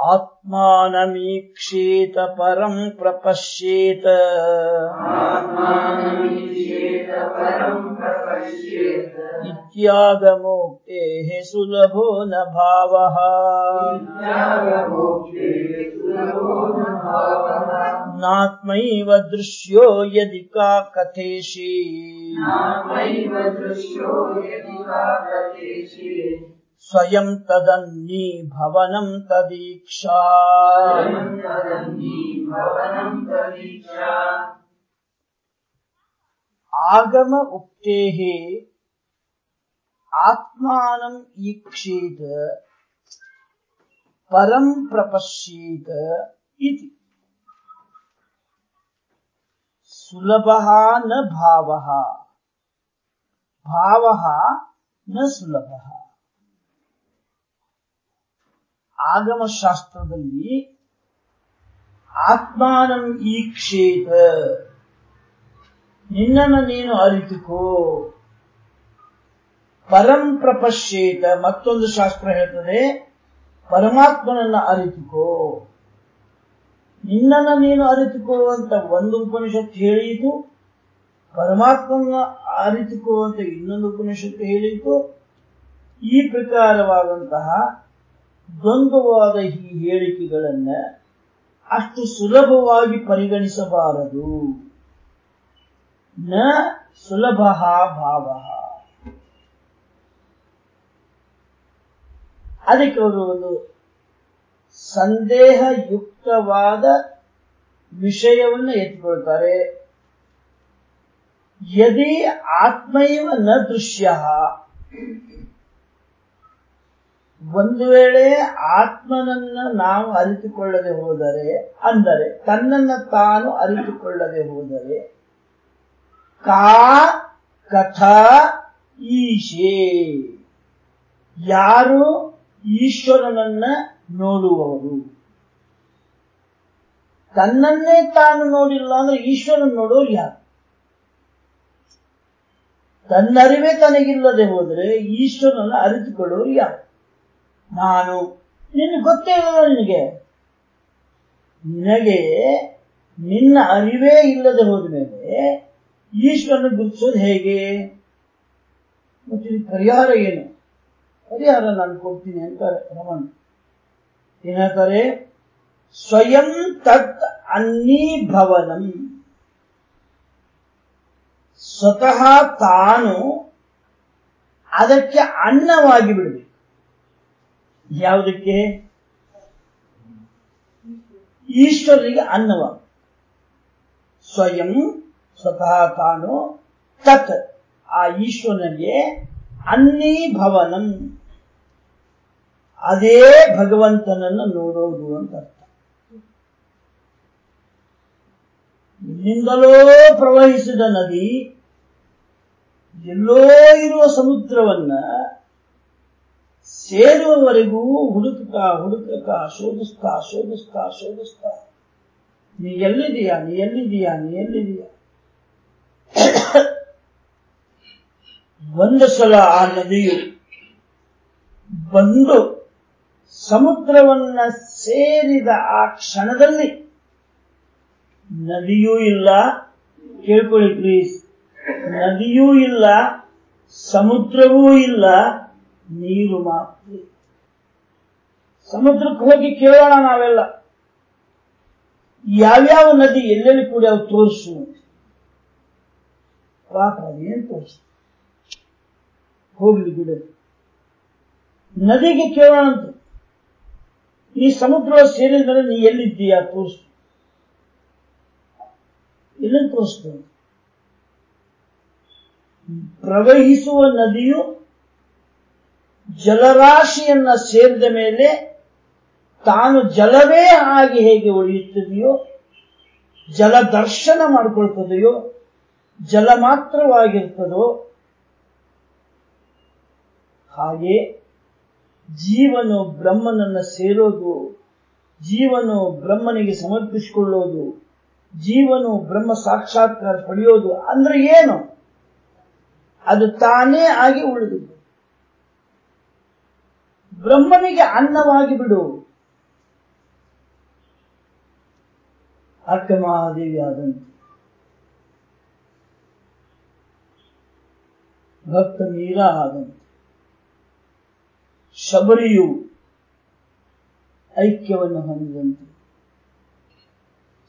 आत्मानमीक्षेत परम् प्रपश्येत। इत्यागमोक्तेः सुलभो न भावः। नात्मैव दृश्यो यदि का कथेषि। स्वयं तदन्नी भवनम तदीक्षा। आगम उक्ते आत्मानम् ईक्षेत परम प्रपश्येत इति। सुलभः न भावः भावः न सुलभः। ಆಗಮಶಾಸ್ತ್ರದಲ್ಲಿ ಆತ್ಮಾನಂ ಈ ಕ್ಷೇತ್ರ ನಿನ್ನನ್ನು ನೀನು ಅರಿತುಕೋ. ಪರಂ ಪ್ರಪಶ್ಯೇತ. ಮತ್ತೊಂದು ಶಾಸ್ತ್ರ ಹೇಳ್ತದೆ, ಪರಮಾತ್ಮನನ್ನ ಅರಿತುಕೋ. ನಿನ್ನನ್ನು ನೀನು ಅರಿತುಕೋ ಒಂದು ಉಪನಿಷತ್ತು ಹೇಳಿತು ಪರಮಾತ್ಮನ ಅರಿತುಕೋ ಇನ್ನೊಂದು ಉಪನಿಷತ್ತು ಹೇಳಿತು. ಈ ಪ್ರಕಾರವಾದಂತಹ ದ್ವಂದ್ವವಾದ ಈ ಹೇಳಿಕೆಗಳನ್ನ ಅಷ್ಟು ಸುಲಭವಾಗಿ ಪರಿಗಣಿಸಬಾರದು. ನ ಸುಲಭ ಭಾವ. ಅದಕ್ಕೆ ಅವರು ಒಂದು ಸಂದೇಹಯುಕ್ತವಾದ ವಿಷಯವನ್ನು ಎತ್ತಿಕೊಳ್ತಾರೆ. ಯದಿ ಆತ್ಮೈವ ನ ದೃಶ್ಯ. ಒಂದು ವೇಳೆ ಆತ್ಮನನ್ನ ನಾವು ಅರಿತುಕೊಳ್ಳದೆ ಹೋದರೆ, ಅಂದರೆ ತನ್ನನ್ನ ತಾನು ಅರಿತುಕೊಳ್ಳದೆ ಹೋದರೆ, ಕಾ ಕಥ ಈಶೇ. ಯಾರು ಈಶ್ವರನನ್ನ ನೋಡುವವರು? ತನ್ನನ್ನೇ ತಾನು ನೋಡಿಲ್ಲ ಅಂದ್ರೆ ಈಶ್ವರನ್ ನೋಡೋರು ಯಾರು? ತನ್ನರಿವೇ ತನಗಿಲ್ಲದೆ ಹೋದರೆ ಈಶ್ವರನ ಅರಿತುಕೊಳ್ಳೋರು ಯಾರು? ನಾನು ನಿನ್ನ ಗೊತ್ತೇ ಇಲ್ಲ ನಿನಗೆ ನಿನಗೆ ನಿನ್ನ ಅರಿವೇ ಇಲ್ಲದೆ ಹೋದ ಮೇಲೆ ಈಶ್ವರನ ಗುರುತಿಸೋದು ಹೇಗೆ? ಮತ್ತೆ ಪರಿಹಾರ ಏನು? ಪರಿಹಾರ ನಾನು ಕೊಡ್ತೀನಿ ಅಂತಾರೆ ರಮಣ. ಏನಂತಾರೆ? ಸ್ವಯಂ ತತ್ ಅನ್ನೀಭವನಂ. ಸ್ವತಃ ತಾನು ಅದಕ್ಕೆ ಅನ್ನವಾಗಿ ಬಿಡಬೇಕು ಯಾವುದಕ್ಕೆ? ಈಶ್ವರಿಗೆ ಅನ್ನವ. ಸ್ವಯಂ ಸ್ವತಃ ತಾನು ತತ್. ಆ ಈಶ್ವರನಿಗೆ ಅನ್ನೀಭವನಂ ಅದೇ ಭಗವಂತನನ್ನು ನೋಡೋದು ಅಂತ ಅರ್ಥ. ಇಲ್ಲಿಂದಲೋ ಪ್ರವಹಿಸಿದ ನದಿ ಎಲ್ಲೋ ಇರುವ ಸಮುದ್ರವನ್ನ ಸೇರುವವರೆಗೂ ಹುಡುಕುತ್ತಾ ಹುಡುಕುತ್ತಾ, ಶೋಧಿಸ್ತಾ ಶೋಧಿಸ್ತಾ ಶೋಧಿಸ್ತಾ. ನೀ ಎಲ್ಲಿದೀಯಾ ನೀ ಎಲ್ಲಿದೀಯಾ ನೀ ಎಲ್ಲಿದೀಯಾ ಒಂದು ಸಲ ಆ ನದಿಯು ಬಂದು ಸಮುದ್ರವನ್ನ ಸೇರಿದ ಆ ಕ್ಷಣದಲ್ಲಿ ನದಿಯೂ ಇಲ್ಲ. ಕೇಳ್ಕೊಳ್ಳಿ ಪ್ಲೀಸ್ ನದಿಯೂ ಇಲ್ಲ, ಸಮುದ್ರವೂ ಇಲ್ಲ. ನೀರು ಮಾತ್ರ ಸಮುದ್ರಕ್ಕೆ ಹೋಗಿ ಕೇಳೋಣ ನಾವೆಲ್ಲ. ಯಾವ್ಯಾವ ನದಿ ಎಲ್ಲೆಲ್ಲಿ ಕೂಡ ಅವು ತೋರಿಸು. ಪಾಪ ಏನ್ ತೋರಿಸು? ಹೋಗ್ಲಿ ಬಿಡು. ನದಿಗೆ ಕೇಳೋಣ ಅಂತ. ಈ ಸಮುದ್ರ ಸೇರಿದ ನೀ ಎಲ್ಲಿದ್ದೀಯಾ ತೋರಿಸು. ಎಲ್ಲಿ ತೋರಿಸ್ತೇನೆ. ಪ್ರವಹಿಸುವ ನದಿಯು ಜಲರಾಶಿಯನ್ನ ಸೇರಿದ ಮೇಲೆ ತಾನು ಜಲವೇ ಆಗಿ ಹೇಗೆ ಉಳಿಯುತ್ತದೆಯೋ, ಜಲ ದರ್ಶನ ಮಾಡಿಕೊಳ್ತದೆಯೋ, ಜಲ ಮಾತ್ರವಾಗಿರ್ತದೋ, ಹಾಗೆ ಜೀವನು ಬ್ರಹ್ಮನನ್ನ ಸೇರೋದು, ಜೀವನು ಬ್ರಹ್ಮನಿಗೆ ಸಮರ್ಪಿಸಿಕೊಳ್ಳೋದು, ಜೀವನು ಬ್ರಹ್ಮ ಸಾಕ್ಷಾತ್ಕಾರ ಪಡೆಯೋದು ಅಂದ್ರೆ ಏನು? ಅದು ತಾನೇ ಆಗಿ ಉಳಿದಿದ್ದು. ಬ್ರಹ್ಮನಿಗೆ ಅನ್ನವಾಗಿ ಬಿಡು. ಅಕ್ಕಮಹಾದೇವಿ ಆದಂತೆ ಭಕ್ತ ನೀರ ಆದಂತೆ ಶಬರಿಯು ಐಕ್ಯವನ್ನು ಹೊಂದಿದಂತೆ.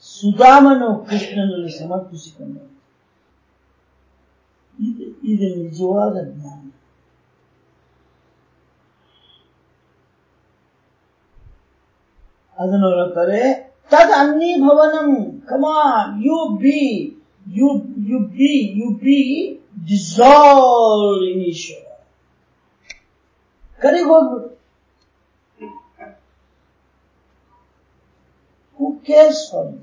ಸುಧಾಮನು ಕೃಷ್ಣನಲ್ಲಿ ಸಮರ್ಪಿಸಿಕೊಂಡಂತೆ ಇದು ನಿಜವಾದ ಜ್ಞಾನ. ಅದನ್ನು ಹೇಳ್ತಾರೆ ತದ್ ಅನ್ನೀಭವನಂ comma you be you you be you be dissolve in Ishwara ಕರೆಗೆ ಹೋಗ್ಬಿಡು. ಹೂ ಕೇರ್ಸ್ ಫಾರ್ ಯು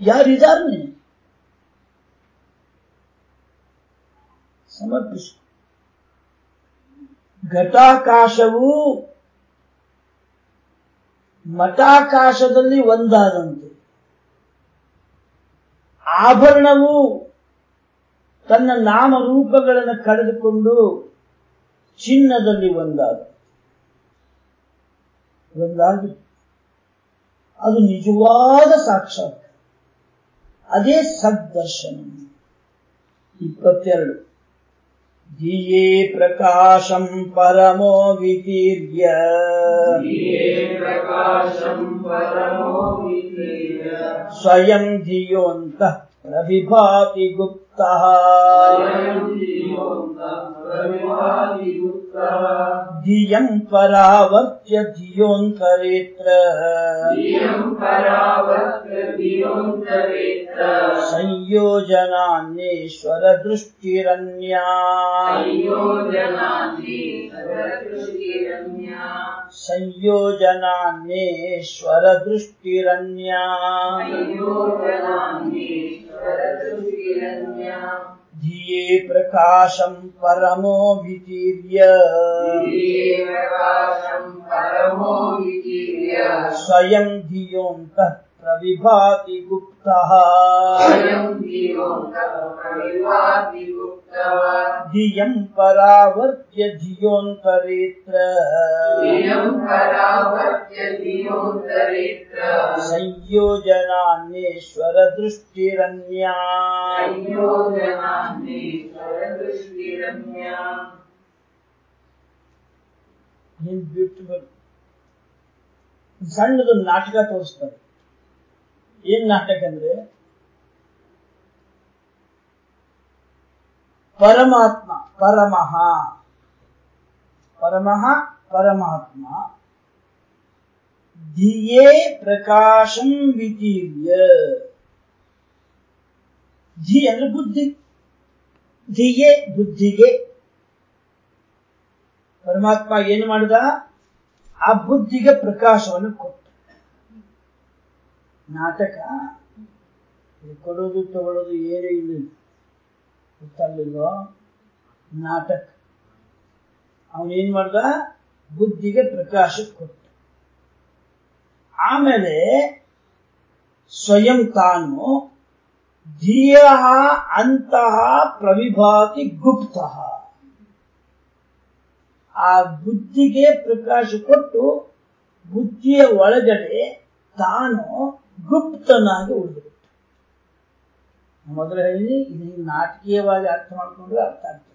ಯಾರಿದ್ದಾರೆ? ಸಮರ್ಪಿಸು. ಘಟಾಕಾಶವು ಮಠಾಕಾಶದಲ್ಲಿ ಒಂದಾದಂತೆ. ಆಭರಣವು ತನ್ನ ನಾಮರೂಪಗಳನ್ನು ಕಳೆದುಕೊಂಡು ಚಿನ್ನದಲ್ಲಿ ಒಂದಾದ ಒಂದಾಗಿ. ಅದು ನಿಜವಾದ ಸಾಕ್ಷಾತ್. ಅದೇ ಸದ್ದರ್ಶನ. ಇಪ್ಪತ್ತೆರಡು. धिये प्रकाशम् परमो विकीर्य स्वयम् धियोऽन्तः प्रविभाति गुप्तः। ಧಿಯಂ ಪರಾವರ್ತ್ಯ ಧಿಯೋಂತರೇತ್ರ ಸಂಯೋಜನಾನ್ನೇಶ್ವರ ದೃಷ್ಟಿರನ್ಯಾ ಸಂಯೋಜನಾನ್ನೇಶ್ವರ ದೃಷ್ಟಿರನ್ಯಾ ಧಿಯೇ ಪ್ರಕಾಶಂ ಪರಮೋ ವಿತೀರ್ಯ ಸ್ವಯಂ ಧಿಯೋಂತಃ ಪ್ರವಿಭಾತಿ ಗುಪ್ತಃ ಧಿಯಂ ಪರಾವರ್ತ್ಯ ಧಿಯೋಂತರೇತ್ರ ಸಂಯೋಜನಾನ್ನೇಶ್ವರ ದೃಷ್ಟಿರನ್ಯಾ ಬ್ಯೂಟಿಫುಲ್ ಸಣ್ಣದು ನಾಟಕ ತೋರಿಸ್ತಾರೆ. ಏನ್ ನಾಟಕ ಅಂದ್ರೆ ಪರಮಾತ್ಮ, ಪರಮಃ. ಪರಮಃ, ಪರಮಾತ್ಮ. ಧಿಯೇ ಪ್ರಕಾಶಂ ವಿತೀರ್ಯ. ಧಿ ಅಂದ್ರೆ ಬುದ್ಧಿ. ಧಿಯೇ ಬುದ್ಧಿಗೆ. ಪರಮಾತ್ಮ ಏನು ಮಾಡಿದ? ಆ ಬುದ್ಧಿಗೆ ಪ್ರಕಾಶವನ್ನು ಕೊಟ್ಟ. ನಾಟಕ. ಕೊಡೋದು, ತಗೊಳ್ಳೋದು ಏನೂ ಇಲ್ಲ. ಗೊತ್ತಾಗ್ಲಿಲ್ವೋ ನಾಟಕ. ಅವನೇನ್ ಮಾಡ್ದ? ಬುದ್ಧಿಗೆ ಪ್ರಕಾಶ ಕೊಟ್ಟ. ಆಮೇಲೆ ಸ್ವಯಂ ತಾನು ಧಿಯ ಅಂತಹ ಪ್ರವಿಭಾತಿ ಗುಪ್ತ. ಆ ಬುದ್ಧಿಗೆ ಪ್ರಕಾಶ ಕೊಟ್ಟು ಬುದ್ಧಿಯ ಒಳಗಡೆ ತಾನು ಗುಪ್ತನಾಗಿ ಉಳಿದುಬಿಟ್ಟು ಮೊದಲು ಹೇಳಿ ಇದು ನಾಟಕೀಯವಾಗಿ ಅರ್ಥ ಮಾಡ್ಕೊಂಡ್ರೆ ಅರ್ಥ ಆಗ್ತದೆ.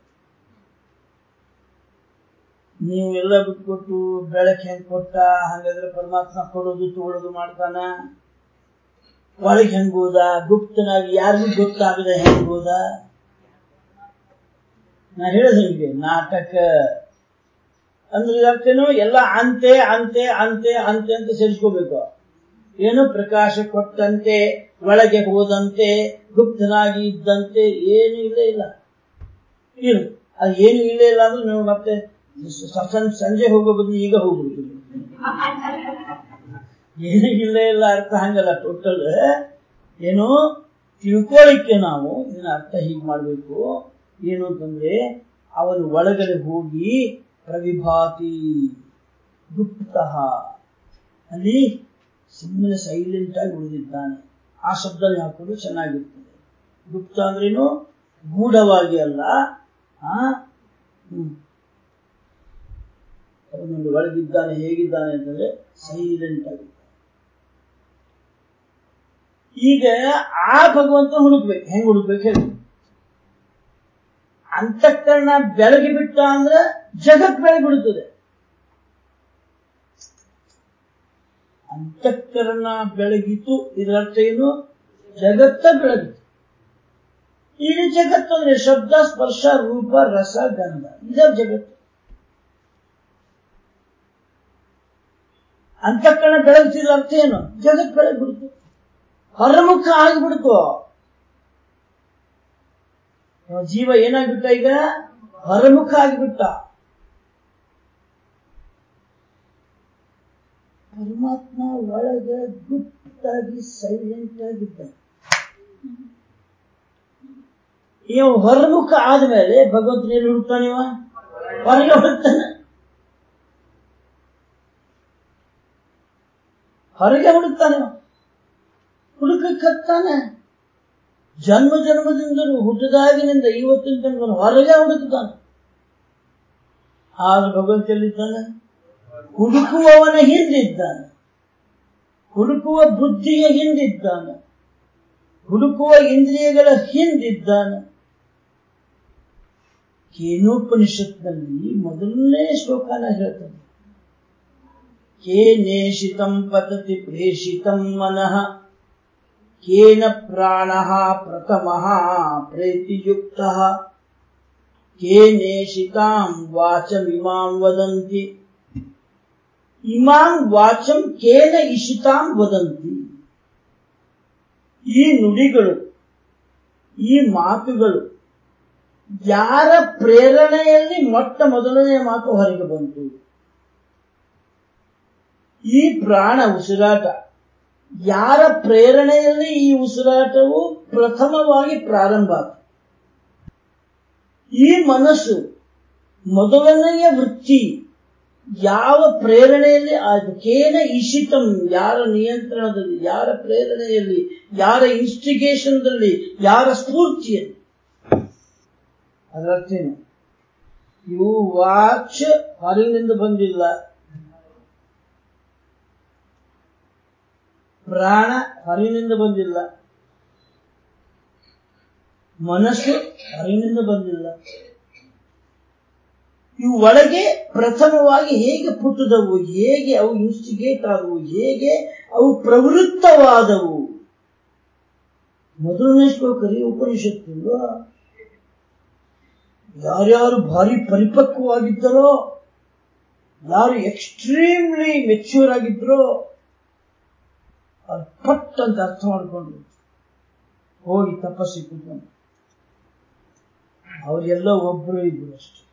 ನೀವು ಎಲ್ಲ ಬಿಟ್ಕೊಟ್ಟು ಬೆಳಕು ಹೆಂಗ್ ಕೊಟ್ಟ, ಹಂಗಾದ್ರೆ ಪರಮಾತ್ಮ ಕೊಡೋದು, ತಗೊಳ್ಳೋದು ಮಾಡ್ತಾನ? ಒಳಗೆ ಹೆಂಗೋದ ಗುಪ್ತನಾಗಿ ಯಾರಿಗೂ ಗೊತ್ತಾಗದೆ ಹೆಂಗೋದ ನಾ ಹೇಳೋದು ನಿಮಗೆ ನಾಟಕ ಅಂದ್ರೆ ಇದರ್ಥೇನು ಎಲ್ಲ ಅಂತೆ ಅಂತೆ ಅಂತೆ ಅಂತೆ ಅಂತ ಸೇರಿಸ್ಕೋಬೇಕು ಏನು ಪ್ರಕಾಶ ಕೊಟ್ಟಂತೆ ಒಳಗೆ ಹೋದಂತೆ, ಗುಪ್ತನಾಗಿ ಇದ್ದಂತೆ ಏನು ಇಲ್ಲೇ ಇಲ್ಲ. ಇರು. ಅದು ಏನು ಇಲ್ಲೇ ಇಲ್ಲ ಅಂದ್ರೆ ನೀವು ಮತ್ತೆ ಸಂಜೆ ಹೋಗೋ ಬದಲು ಈಗ ಹೋಗ್ಬಿಡ್ತೀವಿ ಏನು ಇಲ್ಲೇ ಇಲ್ಲ ಅರ್ಥ ಹಂಗಲ್ಲ ಟೋಟಲ್. ಏನು? ತಿಳ್ಕೊಳಿಕ್ಕೆ ನಾವು ಇದನ್ನ ಅರ್ಥ ಹೀಗೆ ಮಾಡಬೇಕು. ಏನು ಅಂತಂದ್ರೆ ಅವನು ಒಳಗಡೆ ಹೋಗಿ ಪ್ರವಿಭಾತಿ ಗುಪ್ತ. ಅಲ್ಲಿ ಸುಮ್ಮನೆ ಸೈಲೆಂಟ್ ಆಗಿ ಉಳಿದಿದ್ದಾನೆ. ಆ ಶಬ್ದ ಹಾಕೋದು ಚೆನ್ನಾಗಿರ್ತದೆ. ಗುಪ್ತ ಅಂದ್ರೇನು? ಗೂಢವಾಗಿ ಅಲ್ಲ. ಆ? ಅವನೊಂದು ಒಳಗಿದ್ದಾನೆ, ಹೇಗಿದ್ದಾನೆ ಅಂತಂದ್ರೆ ಸೈಲೆಂಟ್ ಆಗಿದ್ದಾನೆ. ಈಗ ಆ ಭಗವಂತ ಹುಡುಕ್ಬೇಕು. ಹೆಂಗ್ ಹುಡುಕ್ಬೇಕು ಹೇಳಿ? ಅಂತಃಕರಣ ಬೆಳಗಿ ಬಿಟ್ಟ ಅಂದ್ರೆ ಜಗತ್ ಬೆಳಗಿ ಬಿಡುತ್ತದೆ ಅಂತಃಕರಣ ಬೆಳಗಿತು, ಇದರರ್ಥ ಏನು? ಜಗತ್ತ ಬೆಳಗಿತು. ಇಡೀ ಜಗತ್ತು ಅಂದ್ರೆ ಶಬ್ದ, ಸ್ಪರ್ಶ, ರೂಪ, ರಸ, ಗಂಧ. ಇದ ಜಗತ್ತು. ಅಂತಃಕರಣ ಬೆಳಗ್ತಿದ ಅರ್ಥ ಏನು? ಜಗತ್ ಬೆಳಗ್ಬಿಡ್ತು. ಹೊರಮುಖ ಆಗಿಬಿಡ್ತು. ಜೀವ ಏನಾಗ್ಬಿಟ್ಟ ಈಗ? ಹೊರಮುಖ ಆಗಿಬಿಟ್ಟ. ಪರಮಾತ್ಮ ಒಳಗೆ ಗುಪ್ತಾಗಿ ಸೈಲೆಂಟ್ ಆಗಿದ್ದ. ನೀವು ಹೊರಮುಖ ಆದ್ಮೇಲೆ ಭಗವಂತನ ಎಲ್ಲಿ ಹುಡುಕ್ತಾನಿವ ಹೊರಗೆ ಹುಡುಕ್ತಾನೆ ಹೊರಗೆ ಹುಡುಕ್ತಾನೆ ಹುಡುಕತ್ತಾನೆ ಜನ್ಮ ಜನ್ಮದಿಂದಲೂ ಹುಟ್ಟದಾಗಿನಿಂದ ಇವತ್ತಿನ ತನಕ ಹೊರಗೆ ಹುಡುಕ್ತಾನೆ. ಆಗ ಭಗವಂತ ಎಲ್ಲಿದ್ದಾನೆ? ಹುಡುಕುವವನ ಹಿಂದಿದ್ದಾನೆ. ಹುಡುಕುವ ಬುದ್ಧಿಯ ಹಿಂದಿದ್ದಾನೆ. ಹುಡುಕುವ ಇಂದ್ರಿಯಗಳ ಹಿಂದಿದ್ದಾನೆ. ಕೇನೋಪನಿಷತ್ನಲ್ಲಿ ಮೊದಲನೇ ಶ್ಲೋಕನ ಹೇಳ್ತದೆ. ಕೇನೇಷಿತಂ ಪತತಿ ಪ್ರೇಷಿತಂ ಮನಃ, ಕೇನ ಪ್ರಾಣ ಪ್ರಥಮಃ ಪ್ರೇತಿಯುಕ್ತಃ ಕೇನೇಷಿತಾಂ ವಾಚಮಿಮಾಂ ವದಂತಿ. ಇಮಾಂ ವಾಚಂ ಕೇನ ಇಶಿತಾಂ ವದಂತಿ. ಈ ನುಡಿಗಳು, ಈ ಮಾತುಗಳು ಯಾರ ಪ್ರೇರಣೆಯಲ್ಲಿ ಮೊಟ್ಟ ಮೊದಲನೆಯ ಮಾತು ಹೊರಗೆ ಬಂತು? ಈ ಪ್ರಾಣ ಉಸಿರಾಟ, ಯಾರ ಪ್ರೇರಣೆಯಲ್ಲಿ ಈ ಉಸಿರಾಟವು ಪ್ರಥಮವಾಗಿ ಪ್ರಾರಂಭ ಈ ಮನಸ್ಸು ಮೊದಲನೆಯ ವೃತ್ತಿ ಯಾವ ಪ್ರೇರಣೆಯಲ್ಲಿ ಕೇನ ಇಶಿತಂ, ಯಾರ ನಿಯಂತ್ರಣದಲ್ಲಿ, ಯಾರ ಪ್ರೇರಣೆಯಲ್ಲಿ, ಯಾರ ಇನ್ಸ್ಟಿಗೇಷನ್ದಲ್ಲಿ, ಯಾರ ಸ್ಫೂರ್ತಿಯಲ್ಲಿ? ಅದರರ್ಥೇನು? ಇವು ವಾಚ್ ಹೊರಗಿನಿಂದ ಬಂದಿಲ್ಲ. ಪ್ರಾಣ ಹೊರಗಿನಿಂದ ಬಂದಿಲ್ಲ. ಮನಸ್ಸು ಹೊರಗಿನಿಂದ ಬಂದಿಲ್ಲ. ಇವು ಒಳಗೆ ಪ್ರಥಮವಾಗಿ ಹೇಗೆ ಪುಟ್ಟದವು, ಹೇಗೆ ಅವು ಇನ್ಸ್ಟಿಗೇಟ್ ಆದವು, ಹೇಗೆ ಅವು ಪ್ರವೃತ್ತವಾದವು? ಮೊದಲನೇ ಶ್ಲೋಕರಿ ಉಪನಿಷತ್ತು ಯಾರ್ಯಾರು ಭಾರಿ ಪರಿಪಕ್ವವಾಗಿದ್ದರೋ, ಯಾರು ಎಕ್ಸ್ಟ್ರೀಮ್ಲಿ ಮೆಚ್ಯೂರ್ ಆಗಿದ್ರೋ ಅದು ಅಂತ ಅರ್ಥ ಮಾಡಿಕೊಂಡು ಹೋಗಿ ತಪಸ್ಸಿ ಕೂತ್ಕೊಂಡು ಅವರೆಲ್ಲ ಒಬ್ಬರು ಇದ್ರು ಅಷ್ಟೆ.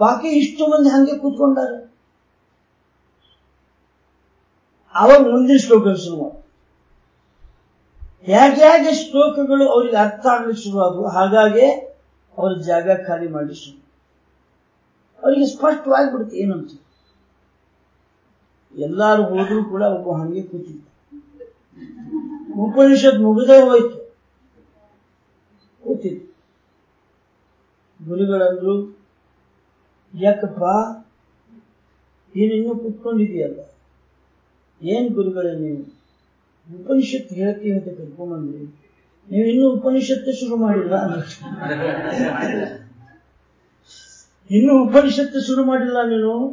ಬಾಕಿ ಇಷ್ಟು ಮಂದಿ ಹಂಗೆ ಕೂತ್ಕೊಂಡಾರೆ. ಅವಾಗ ಮುಂದಿನ ಶ್ಲೋಕ ಶುರು ಯಾಕೆ ಹೇಗೆ ಶ್ಲೋಕಗಳು ಅವರಿಗೆ ಅರ್ಥ ಆಗ್ಲಿಕ್ಕೆ ಶುರುವಾದವು? ಹಾಗಾಗಿ ಅವರ ಜಾಗ ಖಾಲಿ ಮಾಡಿ ಶುರು. ಅವರಿಗೆ ಸ್ಪಷ್ಟವಾಗಿಬಿಡುತ್ತೆ ಏನಂತ. ಎಲ್ಲರೂ ಹೋದ್ರು ಕೂಡ ಒಬ್ಬ ಹಂಗೆ ಕೂತಿದ್ದ ಉಪನಿಷತ್ ಮುಗಿದೇ ಹೋಯ್ತು. ಕೂತಿದ್ದ ಗುರುಗಳಂದ್ರು ಯಾಕಪ್ಪ ನೀನಿನ್ನೂ ಕುತ್ಕೊಂಡಿದೆಯಲ್ಲ ಏನ್ ಗುರುಗಳೇ ನೀವು? ಉಪನಿಷತ್ ಹೇಳ್ತೀವಿ ಅಂತ ಕರ್ಕೊಂಬಂದ್ರಿ? ನೀವು ಇನ್ನೂ ಉಪನಿಷತ್ತು ಶುರು ಮಾಡಿಲ್ಲ ಇನ್ನೂ ಉಪನಿಷತ್ತು ಶುರು ಮಾಡಿಲ್ಲ ನೀನು?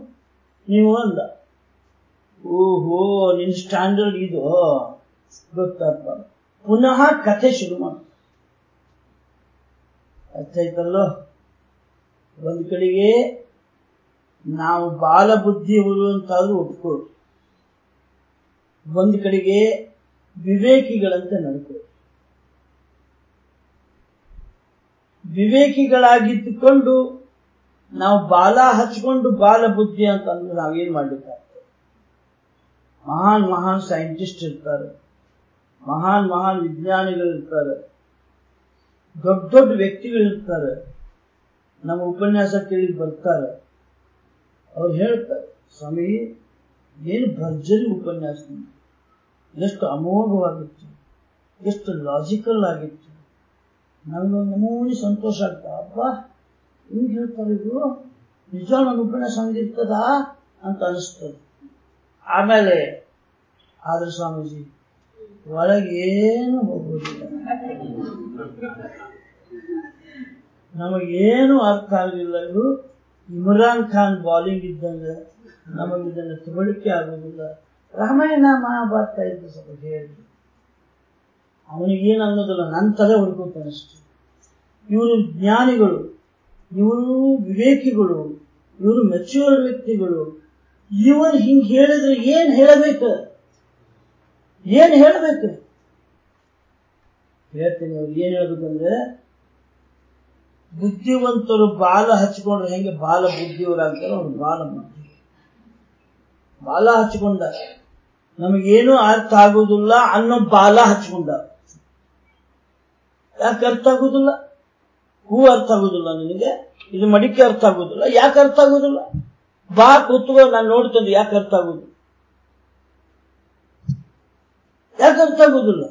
ನೀವು ಅಂದ. ಓಹೋ, ನಿನ್ ಸ್ಟ್ಯಾಂಡರ್ಡ್ ಇದು. ಗೊತ್ತಾಗ್ತ. ಪುನಃ ಕಥೆ ಶುರು ಮಾಡ. ಅರ್ಥ ಆಯ್ತಲ್ಲೋ? ಒಂದ್ ಕಡೆಗೆ ನಾವು ಬಾಲ ಬುದ್ಧಿ ಅಂತಾದ್ರೂ ಒಪ್ಕೊಳ್ಳಿ ಒಂದ್ ಕಡೆಗೆ ವಿವೇಕಿಗಳಂತೆ ನಡ್ಕೊಳ್ಳಿ ವಿವೇಕಿಗಳಾಗಿದ್ದುಕೊಂಡು ನಾವು ಬಾಲ ಹಚ್ಕೊಂಡು ಬಾಲ ಬುದ್ಧಿ ಅಂತಂದ್ರೆ ನಾವೇನ್ ಮಾಡ್ಲಿಕ್ಕಾಗ್ತದೆ ಮಹಾನ್ ಮಹಾನ್ ಸೈಂಟಿಸ್ಟ್ ಇರ್ತಾರೆ. ಮಹಾನ್ ಮಹಾನ್ ವಿಜ್ಞಾನಿಗಳು ಇರ್ತಾರೆ ದೊಡ್ಡ ದೊಡ್ಡ ವ್ಯಕ್ತಿಗಳಿರ್ತಾರೆ. ನಮ್ಮ ಉಪನ್ಯಾಸ ಕೇಳಿ ಬರ್ತಾರೆ. ಅವ್ರು ಹೇಳ್ತಾರೆ ಸ್ವಾಮಿ, ಏನು ಭರ್ಜರಿ ಉಪನ್ಯಾಸ. ಎಷ್ಟು ಅಮೋಘವಾಗಿತ್ತು, ಎಷ್ಟು ಲಾಜಿಕಲ್ ಆಗಿತ್ತು. ನನಗೊಂದು ನಮೂನಿ ಸಂತೋಷ ಆಗ್ತಾ ಅಪ್ಪಾ ಹಿಂಗ್ ಹೇಳ್ತಾರೆ ಇದು ನಿಜ ನನ್ನ ಉಪನ್ಯಾಸ ಹಂಗಿರ್ತದ ಅಂತ ಅನಿಸ್ತದೆ. ಆಮೇಲೆ, ಆದ್ರೆ ಸ್ವಾಮೀಜಿ ಒಳಗೇನು ಹೋಗೋದಿಲ್ಲ. ನಮಗೇನು ಅರ್ಥ ಆಗಲಿಲ್ಲ ಇದು ಇಮ್ರಾನ್ ಖಾನ್ ಬಾಲಿಂಗ್ ಇದ್ದಂಗ ನಮಗೆ ಇದನ್ನು ಆಗೋದಿಲ್ಲ. ರಾಮಾಯಣ ಮಹಾಭಾರತ ಇದ್ದು ಸ್ವಲ್ಪ ಹೇಳಿ. ಅವನಿಗೇನು ಅನ್ನೋದಿಲ್ಲ ನನ್ನ ತಲೆ ಹೊಡ್ಕೋತಾನೆ ಅಷ್ಟೇ. ಇವರು ಜ್ಞಾನಿಗಳು, ಇವರು ವಿವೇಕಿಗಳು, ಇವರು ಮೆಚ್ಯೂರ್ ವ್ಯಕ್ತಿಗಳು. ಇವರು ಹಿಂಗೆ ಹೇಳಿದ್ರೆ ಏನ್ ಹೇಳಬೇಕು? ಏನ್ ಹೇಳಬೇಕು? ಹೇಳ್ತೀನಿ ಅವ್ರು ಏನ್ ಹೇಳ್ಬೇಕಂದ್ರೆ ಬುದ್ಧಿವಂತರು ಬಾಲ ಹಚ್ಕೊಂಡ್ರೆ ಹೆಂಗೆ ಬಾಲ ಬುದ್ಧಿಯವರಾಗ್ತಾರೆ ಅವ್ರು ಬಾಲ ಬುದ್ಧಿ ಬಾಲ ಹಚ್ಕೊಂಡ ನಮಗೇನು ಅರ್ಥ ಆಗುವುದಿಲ್ಲ ಅನ್ನೋ ಬಾಲ ಹಚ್ಕೊಂಡ ಯಾಕೆ ಅರ್ಥ ಆಗುದಿಲ್ಲ? ಹೂ ಅರ್ಥ ಆಗುದಿಲ್ಲ ನನಗೆ? ಇದು ಮಡಿಕೆ ಅರ್ಥ ಆಗುದಿಲ್ಲ. ಯಾಕೆ ಅರ್ಥ ಆಗುದಿಲ್ಲ? ಬಾ ಕೂತ್ಕೋ, ನಾನು ನೋಡ್ತೇನೆ ಯಾಕೆ ಅರ್ಥ ಆಗುದು ಯಾಕೆ ಅರ್ಥ ಆಗುದಿಲ್ಲ?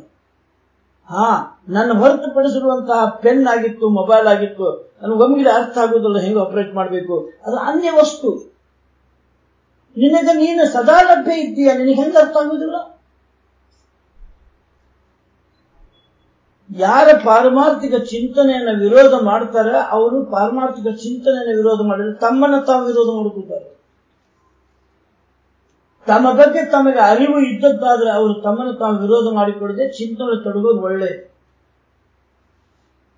ಹಾ, ನನ್ನ ಹೊರತುಪಡಿಸಿರುವಂತಹ ಪೆನ್ ಆಗಿತ್ತು, ಮೊಬೈಲ್ ಆಗಿತ್ತು ನನಗೊಮ್ಮಿಗೆ ಅರ್ಥ ಆಗುವುದಿಲ್ಲ, ಹೆಂಗೆ ಆಪರೇಟ್ ಮಾಡಬೇಕು? ಅದು ಅನ್ಯ ವಸ್ತು. ನಿನಗೆ ನೀನು ಸದಾ ಲಭ್ಯ ಇದ್ದೀಯ? ನಿನಗೆ ಹೆಂಗೆ ಅರ್ಥ ಆಗುದಿಲ್ಲ ಯಾರ ಪಾರಮಾರ್ಥಿಕ ಚಿಂತನೆಯನ್ನ ವಿರೋಧ ಮಾಡ್ತಾರೆ, ಅವರು ಪಾರಮಾರ್ಥಿಕ ಚಿಂತನೆಯನ್ನು ವಿರೋಧ ಮಾಡಿದ್ರೆ ತಮ್ಮನ್ನ ತಾವು ವಿರೋಧ ಮಾಡ್ಕೊತಾರೆ ತಮ್ಮ ಬಗ್ಗೆ ತಮಗೆ ಅರಿವು ಇದ್ದದ್ದಾದ್ರೆ ಅವರು ತಮ್ಮನ್ನು ತಾವು ವಿರೋಧ ಮಾಡಿಕೊಡದೆ ಚಿಂತನೆ ತೊಡಗೋದು ಒಳ್ಳೆ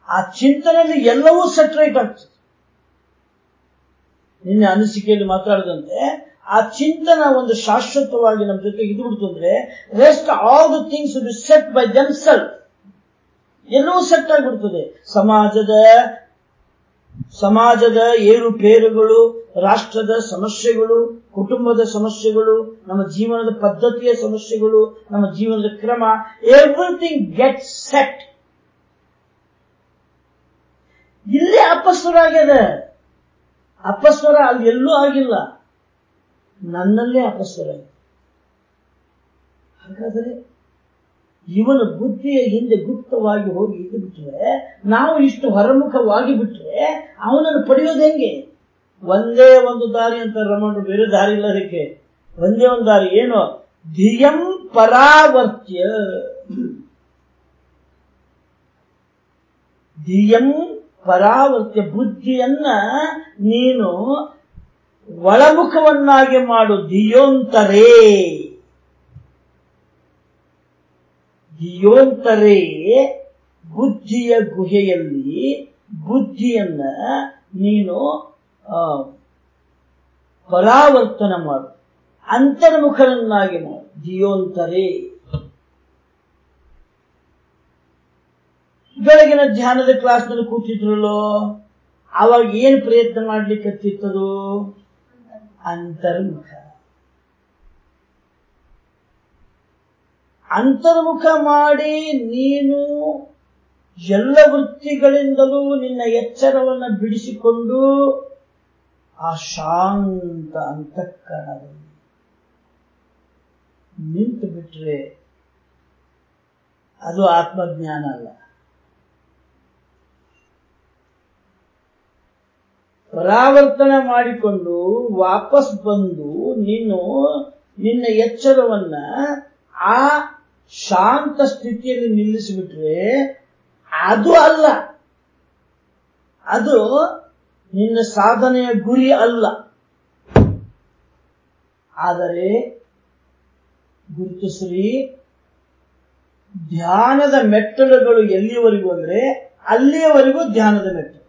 ಆ ಚಿಂತನೆಯಲ್ಲಿ ಎಲ್ಲವೂ ಸೆಟ್ರೇಟ್ ಆಗ್ತದೆ. ನಿನ್ನೆ ಅನಿಸಿಕೆಯಲ್ಲಿ ಮಾತಾಡದಂತೆ, ಆ ಚಿಂತನ ಒಂದು ಶಾಶ್ವತವಾಗಿ ನಮ್ಮ ಜೊತೆ ಇದ್ಬಿಡ್ತು ಅಂದ್ರೆ rest all the things be set by themselves ಎಲ್ಲವೂ ಸೆಟ್ ಆಗಿಬಿಡ್ತದೆ. ಸಮಾಜದ ಸಮಾಜದ ಏರುಪೇರುಗಳು ರಾಷ್ಟ್ರದ ಸಮಸ್ಯೆಗಳು, ಕುಟುಂಬದ ಸಮಸ್ಯೆಗಳು, ನಮ್ಮ ಜೀವನದ ಪದ್ಧತಿಯ ಸಮಸ್ಯೆಗಳು, ನಮ್ಮ ಜೀವನದ ಕ್ರಮ ಎವ್ರಿಥಿಂಗ್ ಗೆಟ್ ಸೆಟ್ ಇಲ್ಲೇ ಅಪಸ್ವರ ಅಪಸ್ವರ ಅಲ್ಲಿ ಎಲ್ಲೂ ಆಗಿಲ್ಲ. ನನ್ನಲ್ಲೇ ಅಪಸ್ವರ ಹಾಗಾದರೆ ಇವನ ಬುದ್ಧಿಯ ಹಿಂದೆ ಗುಪ್ತವಾಗಿ ಹೋಗಿ ಇದು ಬಿಟ್ರೆ, ನಾವು ಇಷ್ಟು ಹೊರಮುಖವಾಗಿ ಬಿಟ್ರೆ, ಅವನನ್ನು ಪಡೆಯೋದು ಹೆಂಗೆ? ಒಂದೇ ಒಂದು ದಾರಿ ಅಂತ ರಮಣರು ಬೇರೆ ದಾರಿ ಇಲ್ಲ ಅದಕ್ಕೆ. ಒಂದೇ ಒಂದು ದಾರಿ ಏನು? ಧಿಯಂ ಪರಾವರ್ತ್ಯ. ಧಿಯಂ ಪರಾವರ್ತ್ಯ ಬುದ್ಧಿಯನ್ನ ನೀನು ಒಳಮುಖವನ್ನಾಗಿ ಮಾಡು, ಧಿಯೋಂತರೇ. ಧಿಯೋಂತರೇ ಬುದ್ಧಿಯ ಗುಹೆಯಲ್ಲಿ ಬುದ್ಧಿಯನ್ನ ನೀನು ಪರಾವರ್ತನ ಮಾಡು. ಅಂತರ್ಮುಖರನ್ನಾಗಿ ಮಾಡು. ಧಿಯೋಂತರೇ ಬೆಳಗಿನ ಧ್ಯಾನದ ಕ್ಲಾಸ್ನಲ್ಲಿ ಕೂತಿದ್ರಲ್ಲೋ, ಅವಾಗ ಏನು ಪ್ರಯತ್ನ ಮಾಡ್ಲಿಕ್ಕೆ ಹತ್ತಿತ್ತದು? ಅಂತರ್ಮುಖ. ಅಂತರ್ಮುಖ ಮಾಡಿ ನೀನು ಎಲ್ಲ ವೃತ್ತಿಗಳಿಂದಲೂ ನಿನ್ನ ಎಚ್ಚರವನ್ನು ಬಿಡಿಸಿಕೊಂಡು ಆ ಶಾಂತ ಅಂತಃಕರಣದಲ್ಲಿ ನಿಂತು ಬಿಟ್ರೆ ಅದು ಆತ್ಮಜ್ಞಾನ ಅಲ್ಲ. ಪರಾವರ್ತನೆ ಮಾಡಿಕೊಂಡು ವಾಪಸ್ ಬಂದು ನೀನು ನಿನ್ನ ಎಚ್ಚರವನ್ನ ಆ ಶಾಂತ ಸ್ಥಿತಿಯಲ್ಲಿ ನಿಲ್ಲಿಸಿಬಿಟ್ರೆ ಅದು ಅಲ್ಲ. ಅದು ನಿನ್ನ ಸಾಧನೆಯ ಗುರಿ ಅಲ್ಲ. ಆದರೆ ಗುರುತಿಸ್ರಿ, ಧ್ಯಾನದ ಮೆಟ್ಟಲುಗಳು ಎಲ್ಲಿಯವರೆಗೂ ಅಂದ್ರೆ ಅಲ್ಲಿಯವರೆಗೂ ಧ್ಯಾನದ ಮೆಟ್ಟಲು.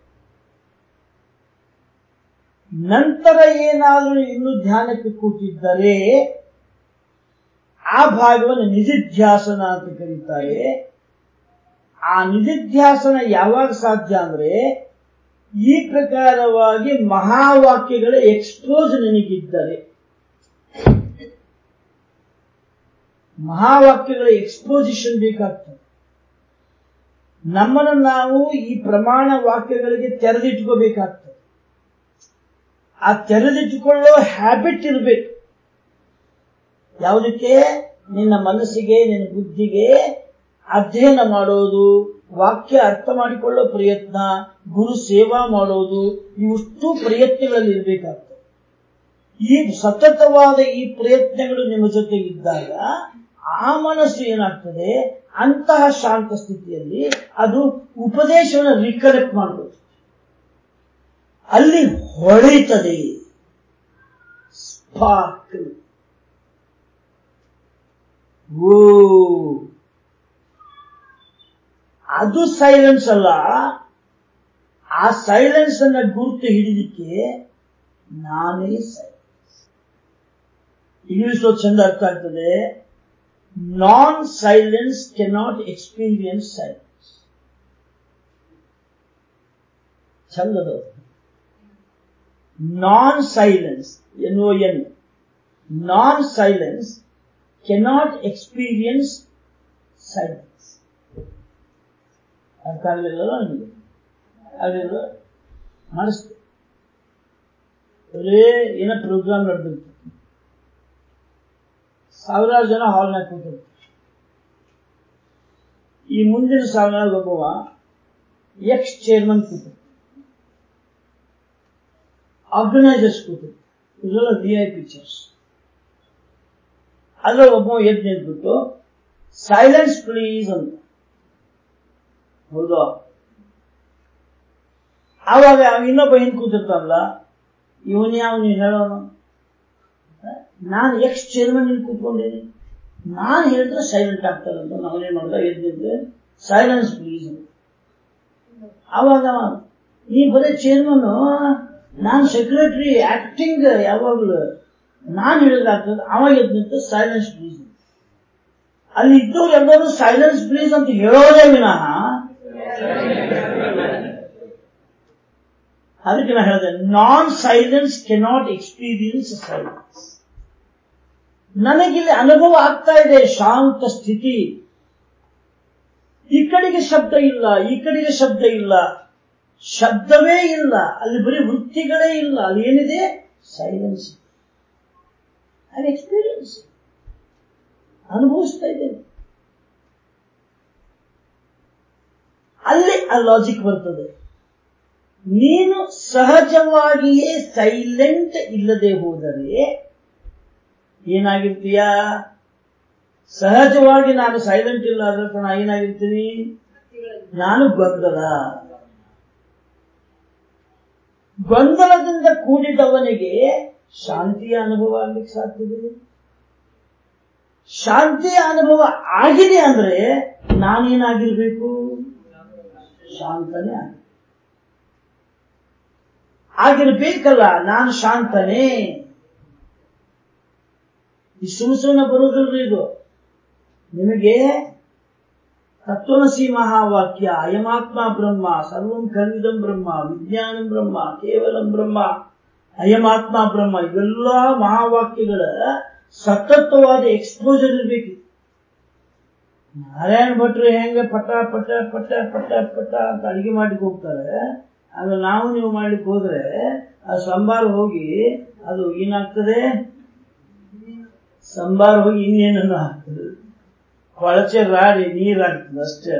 ನಂತರ ಏನಾದರೂ ಇನ್ನು ಧ್ಯಾನಕ್ಕೆ ಕೂತಿದ್ದರೆ ಆ ಭಾಗವನ್ನು ನಿಧಿಧ್ಯಾಸನ ಅಂತ ಕರೀತಾರೆ. ಆ ನಿಧಿಧ್ಯಾಸನ ಯಾವಾಗ ಸಾಧ್ಯ ಅಂದ್ರೆ ಈ ಪ್ರಕಾರವಾಗಿ ಮಹಾವಾಕ್ಯಗಳ ಎಕ್ಸ್ಪೋಸ್ ನಿನಗಿದ್ದರೆ. ಮಹಾವಾಕ್ಯಗಳ ಎಕ್ಸ್ಪೋಸಿಷನ್ ಬೇಕಾಗ್ತದೆ. ನಮ್ಮನ್ನು ನಾವು ಈ ಪ್ರಮಾಣ ವಾಕ್ಯಗಳಿಗೆ ತೆರೆದಿಟ್ಕೋಬೇಕಾಗ್ತದೆ. ಆ ತೆರೆದಿಟ್ಟುಕೊಳ್ಳೋ ಹ್ಯಾಬಿಟ್ ಇರಬೇಕು. ಯಾವುದಕ್ಕೆ? ನಿನ್ನ ಮನಸ್ಸಿಗೆ, ನಿನ್ನ ಬುದ್ಧಿಗೆ ಅಧ್ಯಯನ ಮಾಡೋದು, ವಾಕ್ಯ ಅರ್ಥ ಮಾಡಿಕೊಳ್ಳೋ ಪ್ರಯತ್ನ, ಗುರು ಸೇವಾ ಮಾಡೋದು, ಇವಷ್ಟು ಪ್ರಯತ್ನಗಳಲ್ಲಿ ಇರಬೇಕಾಗ್ತದೆ. ಈ ಸತತವಾದ ಈ ಪ್ರಯತ್ನಗಳು ನಿಮ್ಮ ಜೊತೆ ಇದ್ದಾಗ ಆ ಮನಸ್ಸು ಏನಾಗ್ತದೆ? ಅಂತಹ ಶಾಂತ ಸ್ಥಿತಿಯಲ್ಲಿ ಅದು ಉಪದೇಶವನ್ನು ರಿಕಲೆಕ್ಟ್ ಮಾಡಬಹುದು ಅಲ್ಲಿ ಹೊಳೆಯುತ್ತದೆ. ಸ್ಪಾರ್ಕ್ ಓ. ಅದು ಸೈಲೆನ್ಸ್ ಅಲ್ಲ. ಆ ಸೈಲೆನ್ಸ್ ಅನ್ನ ಗುರುತು ಹಿಡಿದಿಕ್ಕೆ ನಾನೇ ಸೈಲೆನ್ಸ್ ಇಂಗ್ಲಿಷ್ ಚಂದ ಅರ್ಥ ಆಗ್ತದೆ. Non silence cannot experience silence ಚಂದದ. Non silence N O N? Non silence cannot experience silence ಅರ್ಥ ಆಗಲಿಲ್ಲ ನಿಮಗೆ? ಆಗಲಿಲ್ಲ ಮಾಡಿಸ್ತೆ ಬರೇ ಏನೋ ಪ್ರೋಗ್ರಾಮ್ ನಡೆದಿರ್ತದೆ ಸಾವಿರಾರು ಜನ ಹಾಲ್ನಾಗ ಕೂತಿರ್ತಾರೆ. ಈ ಮುಂದಿನ ಸಾಲಿನಾಗ ಒಬ್ಬವ ಎಕ್ಸ್ ಚೇರ್ಮನ್ ಕೂತಿರ್ತಾರೆ ಆರ್ಗನೈಸರ್ಸ್ ಕೂತಿರ್ತಾರೆ. ಇದೆಲ್ಲ ವಿ ಐ ಪಿಕ್ಚರ್ಸ್ ಅದ್ರ ಒಬ್ಬ ಎದ್ದು ನಿಂತ್ಬಿಟ್ಟು ಸೈಲೆನ್ಸ್ ಪ್ಲೀಸ್ ಅಂತ. ಹೌದು. ಆವಾಗ ಇನ್ನೊಬ್ಬ ಹಿಂದ್ ಕೂತಿರ್ತಾನಲ್ಲ, ಇವನ್ ಯಾವ, ನೀನು ಹೇಳೋನು? ನಾನು ಎಕ್ಸ್ ಚೇರ್ಮನ್ ಇಲ್ಲಿ ಕೂತ್ಕೊಂಡಿದ್ದೀನಿ. ನಾನು ಹೇಳಿದ್ರೆ ಸೈಲೆಂಟ್ ಆಗ್ತಾರಂತ ನಾವೇನ್ ಮಾಡ್ದ? ಎದ್ದಿದ್ದೆ ಸೈಲೆನ್ಸ್ ಪ್ಲೀಸ್ ಆವಾಗ ನೀ ಬರೀ ಚೇರ್ಮನ್ ನಾನು ಸೆಕ್ರೆಟರಿ ಆಕ್ಟಿಂಗ್ ಯಾವಾಗಲೂ ನಾನು ಹೇಳಿದಾಗ್ತದೆ ಅವ ಎದ್ದಂತೆ ಸೈಲೆನ್ಸ್ ಪ್ಲೀಸ್ ಅಲ್ಲಿ ಇದ್ದವ್ರು ಎಲ್ಲರೂ ಸೈಲೆನ್ಸ್ ಪ್ಲೀಸ್ ಅಂತ ಹೇಳೋದೇ ವಿನಃ, ಅದಕ್ಕೆ ನಾನು ಹೇಳಿದೆ non silence cannot experience silence ನನಗಿಲ್ಲಿ ಅನುಭವ ಆಗ್ತಾ ಇದೆ, ಶಾಂತ ಸ್ಥಿತಿ. ಈ ಕಡೆಗೆ ಶಬ್ದ ಇಲ್ಲ, ಈ ಕಡೆಗೆ ಶಬ್ದ ಇಲ್ಲ. ಶಬ್ದವೇ ಇಲ್ಲ, ಅಲ್ಲಿ ಬರೀ ವೃತ್ತಿಗಳೇ ಇಲ್ಲ, ಅಲ್ಲಿ ಏನಿದೆ? ಸೈಲೆನ್ಸ್ ಐ ಎಕ್ಸ್ಪೀರಿಯನ್ಸ್ ಅನುಭವಿಸ್ತಾ ಇದ್ದೇನೆ. ಅಲ್ಲಿ ಆ ಲಾಜಿಕ್ ಬರ್ತದೆ. ನೀನು ಸಹಜವಾಗಿಯೇ ಸೈಲೆಂಟ್ ಇಲ್ಲದೆ ಹೋದರೆ ಏನಾಗಿರ್ತೀಯ? ಸಹಜವಾಗಿ ನಾನು ಸೈಲೆಂಟ್ ಇಲ್ಲ ಅದ್ರ ನಾ ಏನಾಗಿರ್ತೀನಿ? ನಾನು ಗೊಂದಲ. ಗೊಂದಲದಿಂದ ಕೂಡಿದವನಿಗೆ ಶಾಂತಿಯ ಅನುಭವ ಆಗ್ಲಿಕ್ಕೆ ಸಾಧ್ಯವಿದೆ ಶಾಂತಿಯ ಅನುಭವ ಆಗಿದೆ ಅಂದ್ರೆ ನಾನೇನಾಗಿರ್ಬೇಕು? ಶಾಂತನೇ ಆಗಿ ಆಗಿರ್ಬೇಕಲ್ಲ, ನಾನು ಶಾಂತನೇ. ಈ ಸುಮ್ ಸುಮ್ಮನೆ ಇದು. ನಿಮಗೆ ತತ್ವನಸಿ ಮಹಾವಾಕ್ಯ, ಅಯಮಾತ್ಮ ಬ್ರಹ್ಮ, ಸರ್ವಂ ಖರ್ವಿದಂ ಬ್ರಹ್ಮ, ವಿಜ್ಞಾನಂ ಬ್ರಹ್ಮ, ಕೇವಲಂ ಬ್ರಹ್ಮ ಅಯಮಾತ್ಮ, ಬ್ರಹ್ಮ, ಇವೆಲ್ಲ ಮಹಾವಾಕ್ಯಗಳ ಸತತವಾದ ಎಕ್ಸ್ಪೋಜರ್ ಇರಬೇಕು. ನಾರಾಯಣ ಭಟ್ರು ಹೆಂಗ ಪಟ ಪಟ ಪಟ ಪಟ ಪಟ ಅಂತ ಅಡಿಗೆ ಮಾಡ್ಲಿಕ್ಕೆ ಹೋಗ್ತಾರೆ ಆಗ ನಾವು ನೀವು ಮಾಡ್ಲಿಕ್ಕೆ ಹೋದ್ರೆ ಆ ಸಂಬಾರ ಹೋಗಿ ಅದು ಏನಾಗ್ತದೆ? ಸಂಬಾರ ಹೋಗಿ ಇನ್ನೇನನ್ನು ಹಾಕ್ತದೆ? ಕೊಳಚೆ ರಾಡಿ ನೀರಾಗ್ತದೆ ಅಷ್ಟೇ.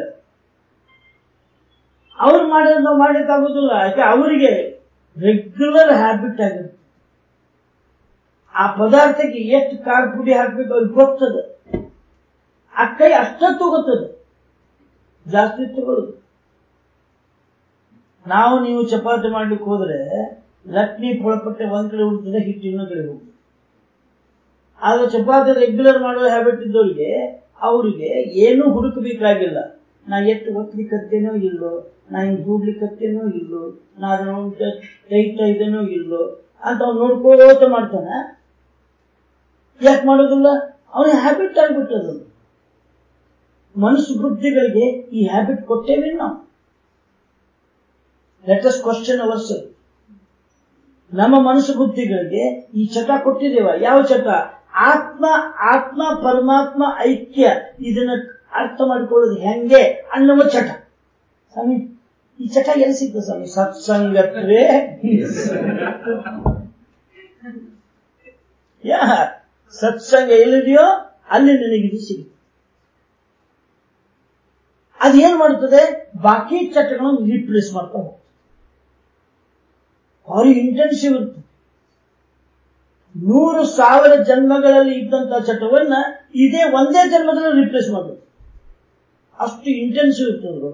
ಅವ್ರು ಮಾಡಿದ್ರೆ ನಾವು ಮಾಡ್ಲಿಕ್ಕಾಗೋದಿಲ್ಲ, ಯಾಕೆ ಅವರಿಗೆ ರೆಗ್ಯುಲರ್ ಹ್ಯಾಬಿಟ್ ಆಗಿರುತ್ತೆ. ಆ ಪದಾರ್ಥಕ್ಕೆ ಎಷ್ಟು ಖಾರ ಪುಡಿ ಹಾಕ್ಬೇಕು ಅವ್ರಿಗೆ ಗೊತ್ತದ. ಆ ಕೈ ಅಷ್ಟ ತಗೋತದೆ ಜಾಸ್ತಿ ತಗೊಳ್ಳೋದು ನಾವು ನೀವು ಚಪಾತಿ ಮಾಡ್ಲಿಕ್ಕೆ ಹೋದ್ರೆ ಲಕ್ಷ್ಮಿ ಪೊಳಪಟ್ಟೆ ಒಂದ್ ಕಡೆ ಉಳಿತದೆ, ಹಿಟ್ಟು ಇನ್ನೊಂದ್ ಕಡೆ ಹೋಗ್ತದೆ ಆದ್ರೆ ಚಪಾತಿ ರೆಗ್ಯುಲರ್ ಮಾಡೋ ಹ್ಯಾಬಿಟ್ ಇದ್ದವರಿಗೆ, ಅವರಿಗೆ ಏನೂ ಹುಡುಕಬೇಕಾಗಿಲ್ಲ. ನಾ ಎಷ್ಟು ಒತ್ತಲಿಕ್ಕತ್ತೇನೋ ಇಲ್ಲೋ, ನಾ ಹಿಂಗ್ ಹೂಡ್ಲಿಕ್ಕತ್ತೇನೋ ಇಲ್ಲೋ, ನಾ ಟೈಟ್ ಇದೇನೋ ಇಲ್ಲೋ, ಅಂತ ಅವ್ನು ನೋಡ್ಕೋತ ಮಾಡ್ತಾನ. ಯಾಕೆ ಮಾಡೋದಿಲ್ಲ? ಅವನಿಗೆ ಹ್ಯಾಬಿಟ್ ಆಗ್ಬಿಟ್ಟದು. ಮನಸ್ಸು ಬುದ್ಧಿಗಳಿಗೆ ಈ ಹ್ಯಾಬಿಟ್ ಕೊಟ್ಟೇವೆ ನಾವು. ಲೆಟಸ್ ಕ್ವಶನ್ ಅವರ್ಸ್ ನಮ್ಮ ಮನಸ್ಸು ಬುದ್ಧಿಗಳಿಗೆ ಈ ಚಟ ಕೊಟ್ಟಿದ್ದೇವ. ಯಾವ ಚಟ? ಆತ್ಮ ಆತ್ಮ, ಪರಮಾತ್ಮ, ಐಕ್ಯ. ಇದನ್ನ ಅರ್ಥ ಮಾಡಿಕೊಳ್ಳೋದು ಹೆಂಗೆ ಅನ್ನುವ ಚಟ. ಸ್ವಾಮಿ ಈ ಚಟ ಎಲ್ಲಿ ಸಿಕ್ತ ಸ್ವಾಮಿ? ಸತ್ಸಂಗತ್ವೇ ಯಾ ಸತ್ಸಂಗ ಎಲ್ಲಿದೆಯೋ ಅಲ್ಲಿ ನಿನಗೆ ಇದು ಸಿಗುತ್ತೆ. ಅದೇನ್ ಮಾಡುತ್ತದೆ? ಬಾಕಿ ಚಟಗಳನ್ನು ರಿಪ್ಲೇಸ್ ಮಾಡ್ತಾ ಹೋಗ್ತದೆ. ಭಾರಿ ಇಂಟೆನ್ಸಿವ್ ಇರ್ತದೆ ನೂರು ಸಾವಿರ ಜನ್ಮಗಳಲ್ಲಿ ಇದ್ದಂತ ಚಟವನ್ನ ಇದೇ ಒಂದೇ ಜನ್ಮದಲ್ಲಿ ರಿಪ್ಲೇಸ್ ಮಾಡಬೇಕು. ಅಷ್ಟು ಇಂಟೆನ್ಸಿವ್ ಇರ್ತದ್ರು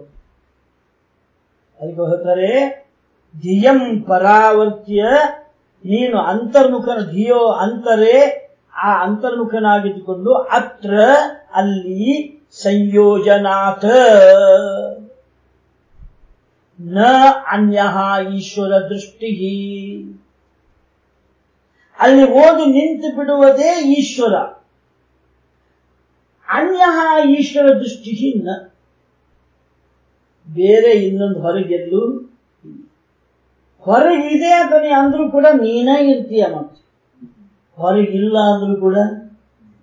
ಅದಕ್ಕೆ ಹೇಳ್ತಾರೆ ಧಿಯಂ ಪರಾವರ್ತ್ಯ, ನೀನು ಅಂತರ್ಮುಖನ, ಧಿಯೋ ಅಂತರೆ, ಆ ಅಂತರ್ಮುಖನಾಗಿದ್ದುಕೊಂಡು ಅತ್ರ ಅಲ್ಲಿ ಸಂಯೋಜನಾಥ. ನ ಅನ್ಯ ಈಶ್ವರ ದೃಷ್ಟಿ ಅಲ್ಲಿ ಓದು ನಿಂತು ಬಿಡುವುದೇ ಈಶ್ವರ. ಈಶ್ವರ ದೃಷ್ಟಿ ಹಿನ್ನ ಬೇರೆ ಇನ್ನೊಂದು ಹೊರಗೆಲ್ಲೂ ಹೊರಗಿದೆ ಅದನ್ನೇ ಅಂದ್ರೂ ಕೂಡ ನೀನೇ ಇರ್ತೀಯ ಮತ್ತೆ. ಹೊರಗಿಲ್ಲ ಅಂದ್ರೂ ಕೂಡ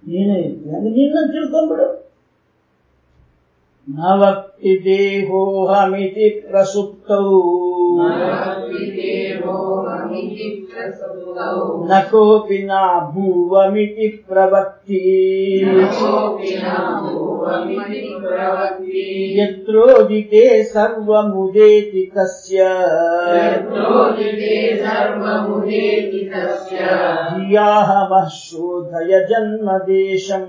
ನೀನೇ ಇರ್ತೀಯ. ಅಂದ್ರೆ ನಿನ್ನ ತಿಳ್ಕೊಂಡ್ಬಿಡು. ನವಕ್ತಿ ದೇಹೋಹಮಿತಿ ಪ್ರಸುಪ್ತೌ ನ ಕೋಪಿ ನ ಭೂವಮಿತಿ ಪ್ರವಕ್ತಿ ಯತ್ರೋದಿತೆ ಸರ್ವಮುದೇತಿ ತಸ್ಯ ಧಿಯಾಹಮಃ ಶೋಧಯ ಜನ್ಮದೇಶಂ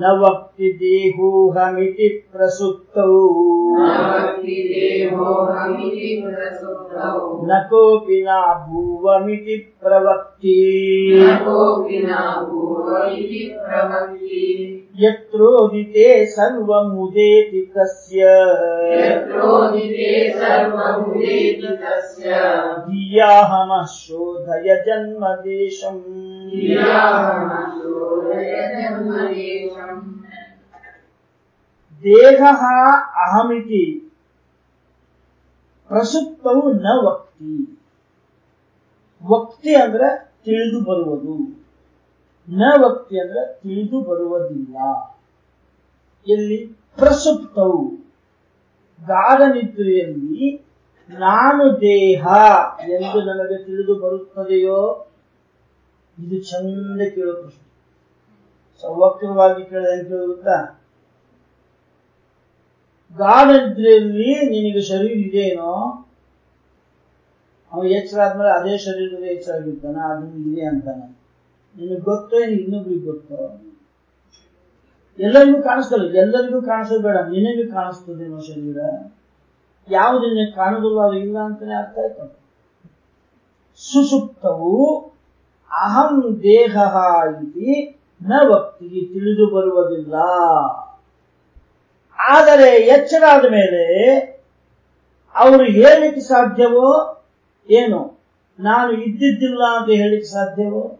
ನ ವಕ್ತಿ ದೇಹೋಹಮಿತಿ ಪ್ರಸುಪ್ತೌ ನ ಕೋಪಿ ನ ಭೂವಮಿತಿ ಪ್ರವಕ್ತಿ ಯತ್ರೋದಿತೆ ಸರ್ವಮುದೇತಿ ತಸ್ಯ ಧಿಯಾಹಮಃ ಶೋಧಯ ಜನ್ಮದೇಶಂ ದೇಹ ಅಹಮಿತಿ ಪ್ರಸುಪ್ತವು ನ ವಕ್ತಿ ವಕ್ತಿ ಅಂದ್ರೆ ತಿಳಿದು ಬರುವುದು ನ ವಕ್ತಿ ಅಂದ್ರೆ ತಿಳಿದು ಬರುವುದಿಲ್ಲ. ಎಲ್ಲಿ ಪ್ರಸುಪ್ತವು ಗಾಢ ನಿದ್ರೆಯಲ್ಲಿ ನಾನು ದೇಹ ಎಂದು ನನಗೆ ತಿಳಿದು ಬರುತ್ತದೆಯೋ? ಇದು ಚಂದ ಕೇಳೋ ಪ್ರಶ್ನೆ. ಸವಕ್ರವಾಗಿ ಕೇಳಿದ ಕೇಳುತ್ತಾ ಗಾಢ ನಿದ್ರೆಯಲ್ಲಿ ನಿನಗೆ ಶರೀರ ಇದೆಯೇನೋ? ಅವನು ಎಚ್ಚರ ಆದ್ಮೇಲೆ ಅದೇ ಶರೀರದ ಎಚ್ಚರ ಅದು ಇದೆ ಅಂತಾನೆ. ನಿನಗೆ ಗೊತ್ತೋ ಇನ್ನೊಬ್ರಿಗೆ ಗೊತ್ತೋ? ಎಲ್ಲರಿಗೂ ಕಾಣಿಸ್ತಲ್ಲ, ಎಲ್ಲರಿಗೂ ಕಾಣಿಸೋದು ಬೇಡ, ನಿನಗೆ ಕಾಣಿಸ್ತದೇನೋ ಶರೀರ. ಯಾವುದು ನಿನಗೆ ಕಾಣೋದಿಲ್ಲ ಅದು ಇಲ್ಲ ಅಂತಾನೆ ಅರ್ಥ ಆಯ್ತು? ಸುಸುಪ್ತವು ಅಹಂ ದೇಹ ಇತಿ ನ ಭಕ್ತಿಗೆ ತಿಳಿದು ಬರುವುದಿಲ್ಲ. ಆದರೆ ಎಚ್ಚರ ಆದ ಮೇಲೆ ಅವರು ಹೇಳಲಿಕ್ಕೆ ಸಾಧ್ಯವೋ? ಏನು? ನಾನು ಇದ್ದಿದ್ದಿಲ್ಲ ಅಂತ ಹೇಳಿಕ್ಕೆ ಸಾಧ್ಯವೋ?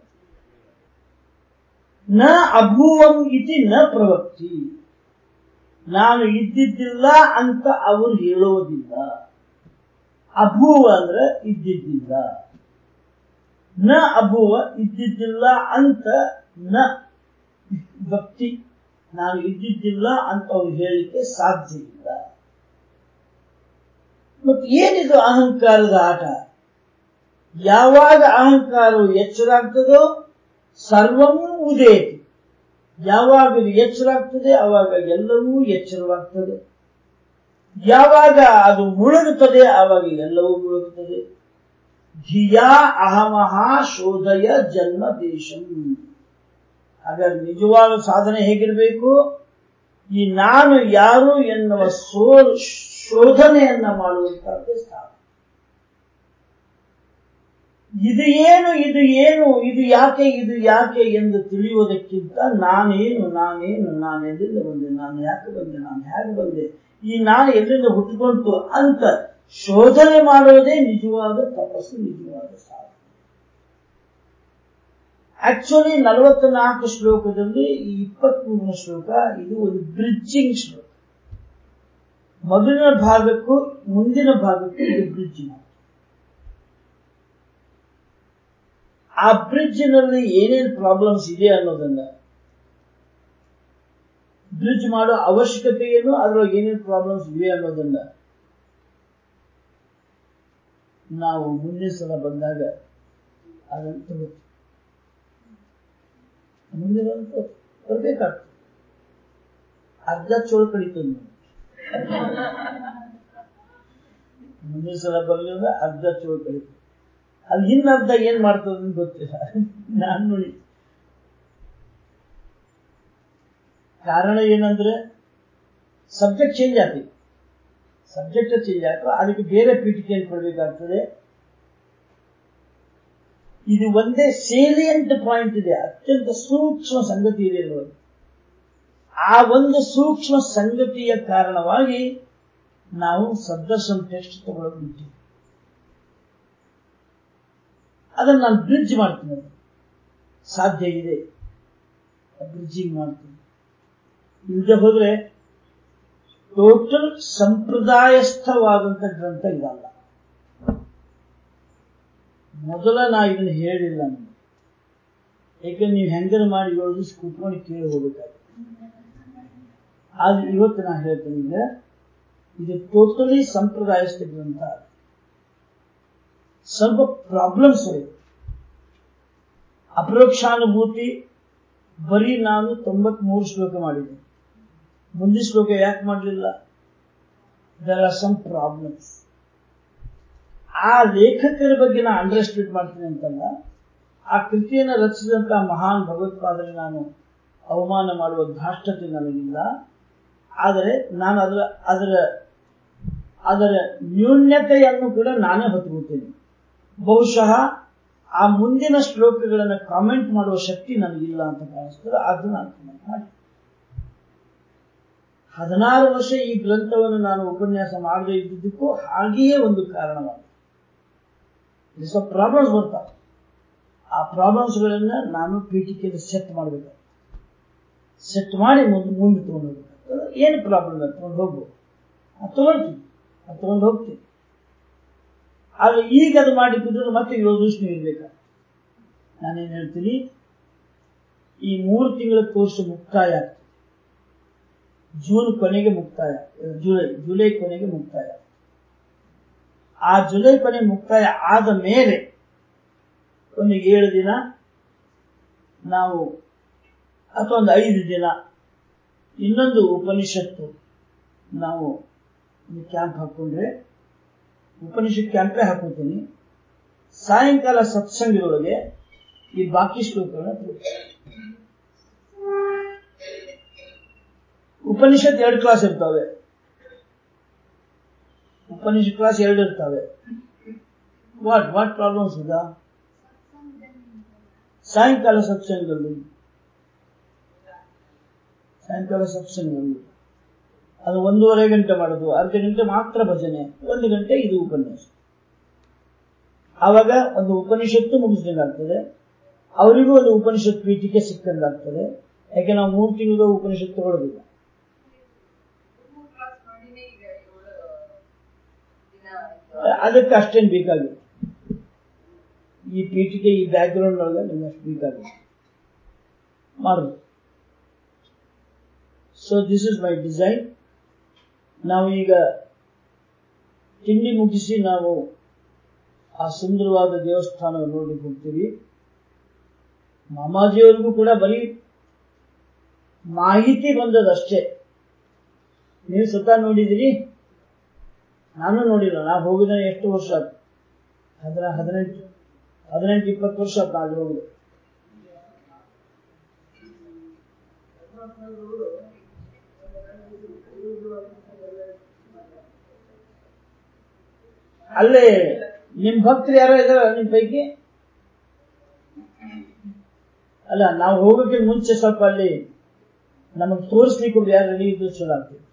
ನ ಅಭೂವಂ ಇತಿ ನ ಪ್ರವಕ್ತಿ ನಾನು ಇದ್ದಿದ್ದಿಲ್ಲ ಅಂತ ಅವರು ಹೇಳುವುದಿಲ್ಲ. ಅಭೂವ ಅಂದ್ರೆ ಇದ್ದಿದ್ದಿಲ್ಲ. ನ ಅಭೂವ ಇದ್ದಿದ್ದಿಲ್ಲ ಅಂತ ನ ಭಕ್ತಿ ನಾನು ಇದ್ದಿದ್ದಿಲ್ಲ ಅಂತ ಅವ್ರು ಹೇಳಲಿಕ್ಕೆ ಸಾಧ್ಯ ಇಲ್ಲ. ಮತ್ತೆ ಏನಿದು ಅಹಂಕಾರದ ಆಟ? ಯಾವಾಗ ಅಹಂಕಾರವು ಎಚ್ಚರಾಗ್ತದೋ ಸರ್ವವೂ ಉದೇತಿ ಯಾವಾಗ ಎಚ್ಚರಾಗ್ತದೆ ಆವಾಗ ಎಲ್ಲವೂ ಎಚ್ಚರವಾಗ್ತದೆ. ಯಾವಾಗ ಅದು ಮುಳುಗುತ್ತದೆ ಆವಾಗ ಎಲ್ಲವೂ ಮುಳುಗುತ್ತದೆ. ಧಿಯಾ ಅಹಮಹ ಶೋಧಯ ಜನ್ಮ ದೇಶ. ಹಾಗಾದ್ರೆ ನಿಜವಾದ ಸಾಧನೆ ಹೇಗಿರಬೇಕು? ಈ ನಾನು ಯಾರು ಎನ್ನುವ ಸೋ ಶೋಧನೆಯನ್ನ ಮಾಡುವಂತಹದ್ದೇ ಸಾಧನೆ ಇದು ಏನು ಇದು ಏನು, ಇದು ಯಾಕೆ ಇದು ಯಾಕೆ ಎಂದು ತಿಳಿಯುವುದಕ್ಕಿಂತ ನಾನೇನು ನಾನೇನು, ನಾನು ಎಲ್ಲಿಂದ ಬಂದೆ, ನಾನು ಯಾಕೆ ಬಂದೆ, ನಾನು ಹೇಗೆ ಬಂದೆ, ಈ ನಾನು ಎಲ್ಲಿಂದ ಹುಟ್ಟುಕೊಂತು ಅಂತ ಶೋಧನೆ ಮಾಡುವುದೇ ನಿಜವಾದ ತಪಸ್ಸು, ನಿಜವಾದ ಸಾಧನೆ. ಆಕ್ಚುಲಿ ನಲವತ್ನಾಲ್ಕು ಶ್ಲೋಕದಲ್ಲಿ ಈ ಇಪ್ಪತ್ಮೂರನೇ ಶ್ಲೋಕ, ಇದು ಒಂದು ಬ್ರಿಡ್ಜಿಂಗ್ ಶ್ಲೋಕ. ಮೊದಲಿನ ಭಾಗಕ್ಕೂ, ಮುಂದಿನ ಭಾಗಕ್ಕೂ ಇದು ಬ್ರಿಡ್ಜಿಂಗ್ ಆ ಬ್ರಿಡ್ಜ್ನಲ್ಲಿ ಏನೇನು ಪ್ರಾಬ್ಲಮ್ಸ್ ಇದೆ ಅನ್ನೋದನ್ನ ಬ್ರಿಡ್ಜ್ ಮಾಡೋ ಅವಶ್ಯಕತೆ ಏನು, ಅದ್ರೊಳಗೆ ಏನೇನು ಪ್ರಾಬ್ಲಮ್ಸ್ ಇವೆ ಅನ್ನೋದನ್ನ ನಾವು ಮುಂದಿನ ಸಲ ಬಂದಾಗ ಅದಂತೂ ಮುಂದಿನ ಬರ್ಬೇಕಾಗ್ತದೆ. ಅರ್ಧ ಚೋಳ ಕಡಿತದೆ ಮುಂದಿನ ಸಲ ಬರಲಿಲ್ಲ ಅರ್ಧ ಚೋಳ ಕಡಿತದೆ ಅದು ಇನ್ನರ್ಧ ಏನ್ ಮಾಡ್ತದ ಗೊತ್ತಿಲ್ಲ. ನಾನು ನೋಡಿ. ಕಾರಣ ಏನಂದ್ರೆ ಸಬ್ಜೆಕ್ಟ್ ಚೇಂಜ್ ಆಗ್ತದೆ ಸಬ್ಜೆಕ್ಟ್ ಚೇಂಜ್ ಆಗ್ತದೆ ಅದಕ್ಕೆ ಬೇರೆ ಪೀಠಿಕೆಯನ್ನು ಕೊಡಬೇಕಾಗ್ತದೆ. ಇದು ಒಂದೇ ಸೇಲಿಯಂಟ್ ಪಾಯಿಂಟ್ ಇದೆ. ಅತ್ಯಂತ ಸೂಕ್ಷ್ಮ ಸಂಗತಿ ಇದೆ ನೋಡಿ. ಆ ಒಂದು ಸೂಕ್ಷ್ಮ ಸಂಗತಿಯ ಕಾರಣವಾಗಿ ನಾವು ಸಬ್ದರ್ಶನ್ ಟೆಸ್ಟ್ ತಗೊಳ್ಳೋದು ಬಿಟ್ಟಿವಿ ಅದನ್ನು ನಾನು ಬ್ರಿಡ್ಜ್ ಮಾಡ್ತೀನಿ. ಸಾಧ್ಯ ಇದೆ. ಬ್ರಿಡ್ಜಿಂಗ್ ಮಾಡ್ತೀನಿ. ಇಲ್ಲದೆ ಹೋದ್ರೆ ಟೋಟಲ್ ಸಂಪ್ರದಾಯಸ್ಥವಾದಂತ ಗ್ರಂಥ ಇದಲ್ಲ ಮೊದಲ ನಾ ಇದನ್ನು ಹೇಳಿಲ್ಲ ನಾನು. ಯಾಕಂದ್ರೆ ನೀವು ಹೆಂಗನ ಮಾಡಿ ಹೇಳೋದು ಕೂತ್ಕೊಂಡು ಕೇಳಿ ಹೋಗ್ಬೇಕಾಗುತ್ತೆ. ಆದ್ರೆ ಇವತ್ತು ನಾ ಹೇಳ್ತೇನೆ ಇದು ಟೋಟಲಿ ಸಂಪ್ರದಾಯಸ್ಥ ಗ್ರಂಥ. ಸ್ವಲ್ಪ ಪ್ರಾಬ್ಲಮ್ಸ್ ಇದೆ. ಅಪರೋಕ್ಷಾನುಭೂತಿ ಬರೀ ನಾನು ತೊಂಬತ್ಮೂರು ಶ್ಲೋಕ ಮಾಡಿದ್ದೀನಿ ಮುಂದಿನ ಶ್ಲೋಕ ಯಾಕೆ ಮಾಡಲಿಲ್ಲ? ದರ್ ಆರ್ ಸಮ್ ಪ್ರಾಬ್ಲಮ್ಸ್ ಆ ಲೇಖಕರ ಬಗ್ಗೆ ನಾನು ಅಂಡರ್ಸ್ಟ್ಯಾಂಡ್ ಮಾಡ್ತೀನಿ ಅಂತಲ್ಲ, ಆ ಕೃತಿಯನ್ನು ರಚಿಸಿದಂತಹ ಮಹಾನ್ ಭಗವತ್ಪಾದರೆ ನಾನು ಅವಮಾನ ಮಾಡುವ ಧಾಷ್ಟತೆ ನನಗಿಲ್ಲ. ಆದರೆ ನಾನು ಅದರ ಅದರ ಅದರ ನ್ಯೂನ್ಯತೆಯನ್ನು ಕೂಡ ನಾನೇ ಹೊತ್ಕೊಳ್ತೇನೆ ಬಹುಶಃ ಆ ಮುಂದಿನ ಶ್ಲೋಕಗಳನ್ನು ಕಾಮೆಂಟ್ ಮಾಡುವ ಶಕ್ತಿ ನನಗಿಲ್ಲ ಅಂತ ಕಾಣಿಸ್ತದೆ ಅದು ನಾನು ಕಾಮೆಂಟ್ ಮಾಡಿ. ಹದಿನಾರು ವರ್ಷ ಈ ಗ್ರಂಥವನ್ನು ನಾನು ಉಪನ್ಯಾಸ ಮಾಡದೇ ಇದ್ದಿದ್ದಕ್ಕೂ ಹಾಗೆಯೇ ಒಂದು ಕಾರಣವಾಗಿದೆ. ಸ್ವಲ್ಪ ಪ್ರಾಬ್ಲಮ್ಸ್ ಬರ್ತಾವೆ ಆ ಪ್ರಾಬ್ಲಮ್ಸ್ಗಳನ್ನ ನಾನು ಪೀಠಿಕೆಯಲ್ಲಿ ಸೆಟ್ ಮಾಡಬೇಕು. ಸೆಟ್ ಮಾಡಿ ಮುಂದೆ ಮುಂದೆ ತಗೊಂಡು ಹೋಗ್ಬೇಕು. ಏನು ಪ್ರಾಬ್ಲಮ್ ತಗೊಂಡು ಹೋಗ್ಬೋದು. ಅದು ತಗೊಳ್ತೀನಿ ಅದು ತಗೊಂಡು ಹೋಗ್ತೀನಿ. ಆದ್ರೆ ಈಗ ಅದು ಮಾಡಿದ್ರೆ ಮತ್ತೆ ಏಳು ಇರ್ಬೇಕು ನಾನೇನು ಹೇಳ್ತೀನಿ? ಈ ಮೂರು ತಿಂಗಳ ಕೋರ್ಸ್ ಮುಕ್ತಾಯ ಆಗ್ತದೆ. ಜೂನ್ ಕೊನೆಗೆ ಮುಕ್ತಾಯ ಜುಲೈ ಜುಲೈ ಕೊನೆಗೆ ಮುಕ್ತಾಯ ಆ ಜುಲೈ ಕೊನೆ ಮುಕ್ತಾಯ ಆದ ಮೇಲೆ ಒಂದು ಏಳು ದಿನ ನಾವು ಅಥವಾ ಒಂದು ಐದು ದಿನ ಇನ್ನೊಂದು ಉಪನಿಷತ್ತು ನಾವು ಕ್ಯಾಂಪ್ ಹಾಕೊಂಡ್ರೆ ಉಪನಿಷತ್ ಕ್ಯಾಂಪೇ ಹಾಕೋತೀನಿ ಸಾಯಂಕಾಲ ಸತ್ಸಂಗದೊಳಗೆ ಈ ಬಾಕಿ ಶ್ಲೋಕಗಳನ್ನ ಉಪನಿಷತ್ ಎರಡು ಕ್ಲಾಸ್ ಇರ್ತಾವೆ. ಉಪನಿಷತ್ ಕ್ಲಾಸ್ ಎರಡು ಇರ್ತಾವೆ. ವಾಟ್ ವಾಟ್ ಪ್ರಾಬ್ಲಮ್ಸ್ ಇದ ಸಾಯಂಕಾಲ ಸತ್ಸಂಗದಲ್ಲಿ? ಸಾಯಂಕಾಲ ಸತ್ಸಂಗದಲ್ಲಿ. ಅದು ಒಂದೂವರೆ ಗಂಟೆ ಮಾಡೋದು, ಅರ್ಧ ಗಂಟೆ ಮಾತ್ರ ಭಜನೆ, ಒಂದು ಗಂಟೆ ಇದು ಉಪನ್ಯಾಸ. ಆವಾಗ ಒಂದು ಉಪನಿಷತ್ತು ಮುಗಿಸಿದಂಗಾಗ್ತದೆ. ಅವರಿಗೂ ಒಂದು ಉಪನಿಷತ್ ಪೀಠಿಕೆ ಸಿಕ್ಕಂಗಾಗ್ತದೆ. ಯಾಕೆ ನಾವು ಮೂರು ತಿಂಗಳ ಉಪನಿಷತ್ ತಗೊಳ್ಳೋದಿಲ್ಲ ಅದಕ್ಕೆ ಅಷ್ಟೇನು ಬೇಕಾಗಿಲ್ಲ. ಈ ಪೀಠಿಕೆ, ಈ ಬ್ಯಾಕ್ ಗ್ರೌಂಡ್ ಒಳಗೆ ನಿಮ್ಗೆ ಅಷ್ಟು ಬೇಕಾಗಿಲ್ಲ. ಮಾಡುದು. So this is my design ನಾವು ಈಗ ತಿಂಡಿ ಮುಗಿಸಿ ನಾವು ಆ ಸುಂದರವಾದ ದೇವಸ್ಥಾನವನ್ನು ನೋಡ್ಲಿಕ್ಕೆ ಹೋಗ್ತೀವಿ ಮಾಮಾಜಿಯವರಿಗೂ ಕೂಡ ಬರೀ ಮಾಹಿತಿ ಬಂದದಷ್ಟೇ. ನೀವು ಸ್ವತಃ ನೋಡಿದಿರಿ, ನಾನು ನೋಡಿಲ್ಲ, ನಾ ಹೋಗಿದ ಎಷ್ಟು ವರ್ಷ ಆಯ್ತು. ಅದರ ಹದಿನೆಂಟು ಹದಿನೆಂಟು, ಇಪ್ಪತ್ತು ವರ್ಷ ಅಲ್ಲೇ ನಿಮ್ ಭಕ್ತರು ಯಾರೋ ಇದಾರ ನಿಮ್ ಪೈಕಿ? ಅಲ್ಲ, ನಾವು ಹೋಗೋಕೆ ಮುಂಚೆ ಸ್ವಲ್ಪ ಅಲ್ಲಿ ನಮಗ್ ತೋರಿಸ್ಲಿಕ್ಕೆ ಯಾರು ಇದ್ದು ಚಲೋ ಆಗ್ತದೆ.